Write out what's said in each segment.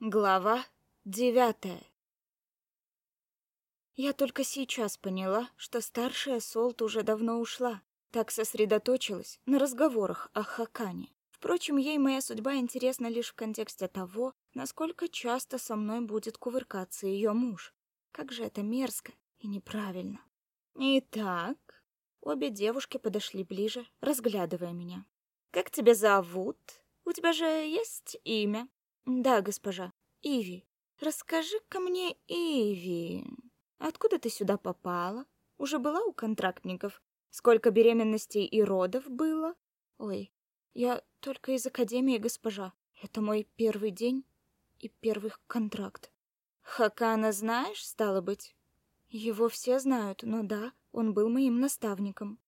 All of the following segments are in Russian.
Глава девятая Я только сейчас поняла, что старшая Солт уже давно ушла. Так сосредоточилась на разговорах о Хакане. Впрочем, ей моя судьба интересна лишь в контексте того, насколько часто со мной будет кувыркаться ее муж. Как же это мерзко и неправильно. Итак, обе девушки подошли ближе, разглядывая меня. «Как тебя зовут? У тебя же есть имя?» Да, госпожа. Иви. Расскажи-ка мне, Иви, откуда ты сюда попала? Уже была у контрактников? Сколько беременностей и родов было? Ой, я только из академии, госпожа. Это мой первый день и первый контракт. Хакана знаешь, стало быть? Его все знают, но да, он был моим наставником.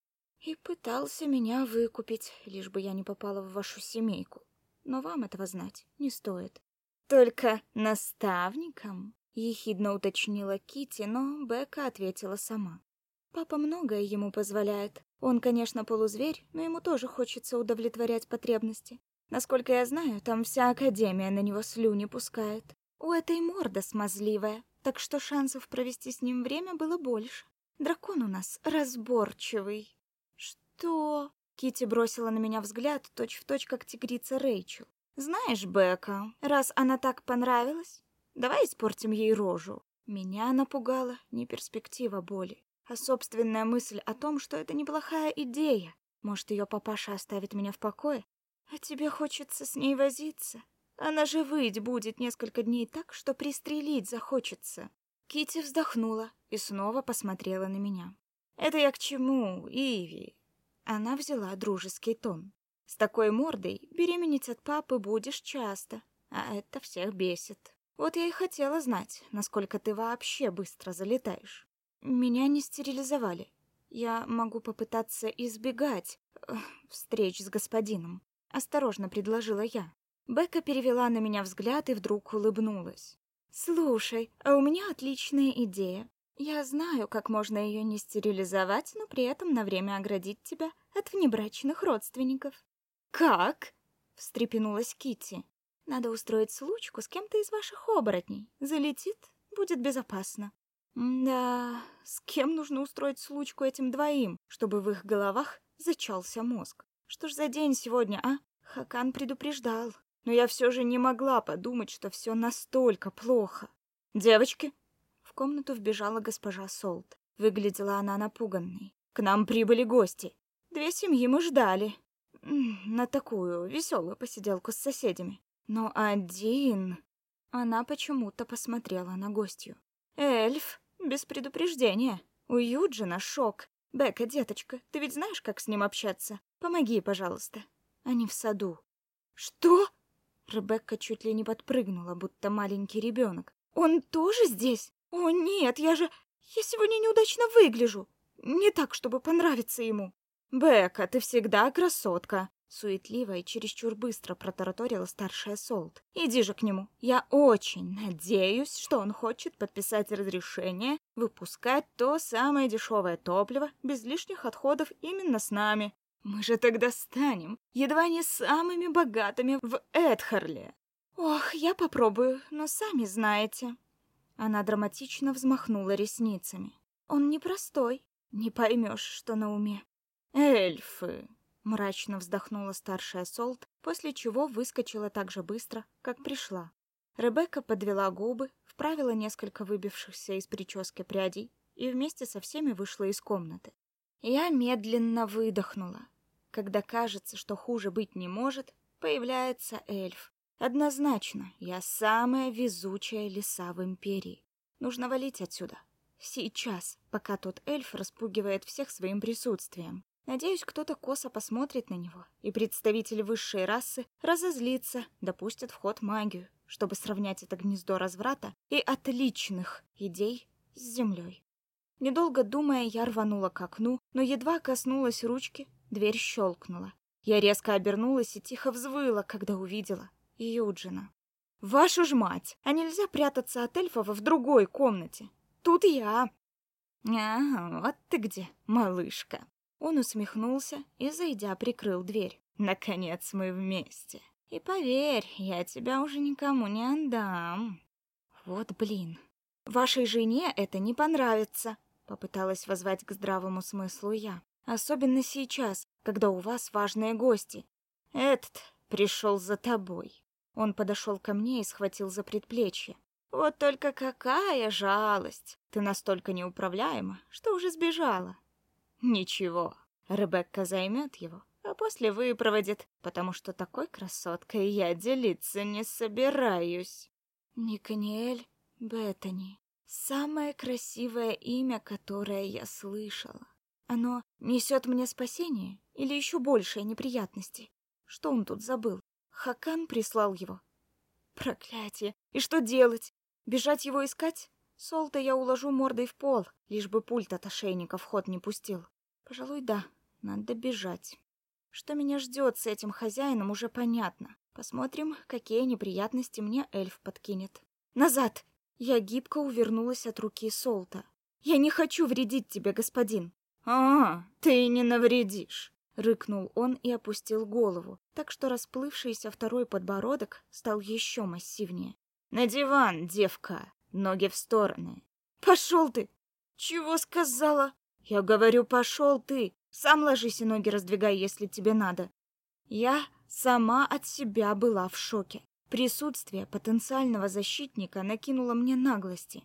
И пытался меня выкупить, лишь бы я не попала в вашу семейку но вам этого знать не стоит. Только наставником, ехидно уточнила Кити, но Бека ответила сама. Папа многое ему позволяет. Он, конечно, полузверь, но ему тоже хочется удовлетворять потребности. Насколько я знаю, там вся академия на него слюни пускает. У этой морда смазливая, так что шансов провести с ним время было больше. Дракон у нас разборчивый. Что? Кити бросила на меня взгляд, точь-в-точь, точь, как тигрица Рэйчел. «Знаешь, Бека, раз она так понравилась, давай испортим ей рожу». Меня напугала не перспектива боли, а собственная мысль о том, что это неплохая идея. Может, ее папаша оставит меня в покое? А тебе хочется с ней возиться? Она же выть будет несколько дней так, что пристрелить захочется. Кити вздохнула и снова посмотрела на меня. Это я к чему, Иви? Она взяла дружеский тон. С такой мордой беременеть от папы будешь часто, а это всех бесит. Вот я и хотела знать, насколько ты вообще быстро залетаешь. Меня не стерилизовали. Я могу попытаться избегать э, встреч с господином, осторожно предложила я. Бека перевела на меня взгляд и вдруг улыбнулась. Слушай, а у меня отличная идея. Я знаю, как можно ее не стерилизовать, но при этом на время оградить тебя от внебрачных родственников. Как? встрепенулась Кити. Надо устроить случку с кем-то из ваших оборотней. Залетит, будет безопасно. Да, с кем нужно устроить случку этим двоим, чтобы в их головах зачался мозг? Что ж за день сегодня, а? Хакан предупреждал. Но я все же не могла подумать, что все настолько плохо. Девочки, комнату вбежала госпожа Солт. Выглядела она напуганной. К нам прибыли гости. Две семьи мы ждали. На такую веселую посиделку с соседями. Но один... Она почему-то посмотрела на гостью. Эльф, без предупреждения. У Юджина шок. Бека, деточка, ты ведь знаешь, как с ним общаться? Помоги, пожалуйста. Они в саду. Что? Ребекка чуть ли не подпрыгнула, будто маленький ребенок. Он тоже здесь? О нет, я же... Я сегодня неудачно выгляжу. Не так, чтобы понравиться ему. Бека, ты всегда красотка. Суетливо и чересчур быстро протараторила старшая Солт. «Иди же к нему. Я очень надеюсь, что он хочет подписать разрешение выпускать то самое дешевое топливо без лишних отходов именно с нами. Мы же тогда станем едва не самыми богатыми в Эдхарле. Ох, я попробую, но сами знаете». Она драматично взмахнула ресницами. Он непростой, не поймешь, что на уме. Эльфы, мрачно вздохнула старшая Солт, после чего выскочила так же быстро, как пришла. Ребекка подвела губы, вправила несколько выбившихся из прически прядей и вместе со всеми вышла из комнаты. Я медленно выдохнула. Когда кажется, что хуже быть не может, появляется эльф. Однозначно, я самая везучая лиса в империи. Нужно валить отсюда. Сейчас, пока тот эльф распугивает всех своим присутствием. Надеюсь, кто-то косо посмотрит на него, и представитель высшей расы разозлится, допустит в ход магию, чтобы сравнять это гнездо разврата и отличных идей с землей. Недолго думая, я рванула к окну, но едва коснулась ручки, дверь щелкнула. Я резко обернулась и тихо взвыла, когда увидела Юджина. Вашу ж мать, а нельзя прятаться от эльфов в другой комнате? Тут я. А, вот ты где, малышка. Он усмехнулся и, зайдя, прикрыл дверь. Наконец мы вместе. И поверь, я тебя уже никому не отдам. Вот блин. Вашей жене это не понравится, попыталась воззвать к здравому смыслу я. Особенно сейчас, когда у вас важные гости. Этот пришел за тобой. Он подошел ко мне и схватил за предплечье. Вот только какая жалость! Ты настолько неуправляема, что уже сбежала. Ничего, Ребекка займет его, а после выпроводит, потому что такой красоткой я делиться не собираюсь. Никаниэль Беттани. Самое красивое имя, которое я слышала. Оно несет мне спасение или еще большие неприятности? Что он тут забыл? Хакан прислал его. Проклятие! И что делать? Бежать его искать? Солта я уложу мордой в пол, лишь бы пульт от ошейника в ход не пустил. Пожалуй, да, надо бежать. Что меня ждет с этим хозяином, уже понятно. Посмотрим, какие неприятности мне эльф подкинет. Назад! Я гибко увернулась от руки Солта. Я не хочу вредить тебе, господин. А, ты не навредишь. Рыкнул он и опустил голову, так что расплывшийся второй подбородок стал еще массивнее. «На диван, девка! Ноги в стороны!» «Пошел ты!» «Чего сказала?» «Я говорю, пошел ты! Сам ложись и ноги раздвигай, если тебе надо!» Я сама от себя была в шоке. Присутствие потенциального защитника накинуло мне наглости.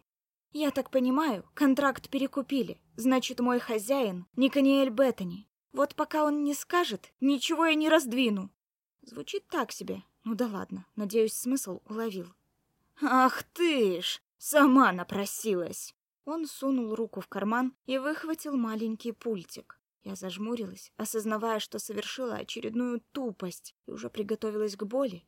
Я так понимаю, контракт перекупили. Значит, мой хозяин Никаниэль Беттани. Вот пока он не скажет, ничего я не раздвину. Звучит так себе. Ну да ладно, надеюсь, смысл уловил. Ах ты ж, сама напросилась. Он сунул руку в карман и выхватил маленький пультик. Я зажмурилась, осознавая, что совершила очередную тупость и уже приготовилась к боли,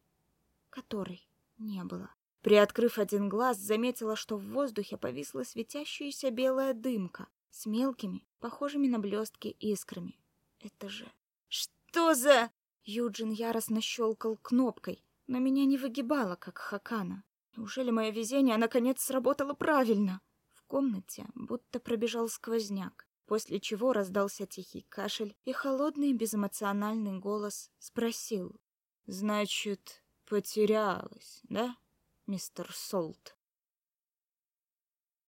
которой не было. Приоткрыв один глаз, заметила, что в воздухе повисла светящаяся белая дымка с мелкими, похожими на блестки искрами. Это же... Что за... Юджин яростно щелкал кнопкой, но меня не выгибало, как Хакана. Неужели мое везение наконец сработало правильно? В комнате будто пробежал сквозняк, после чего раздался тихий кашель, и холодный безэмоциональный голос спросил. «Значит, потерялась, да, мистер Солт?»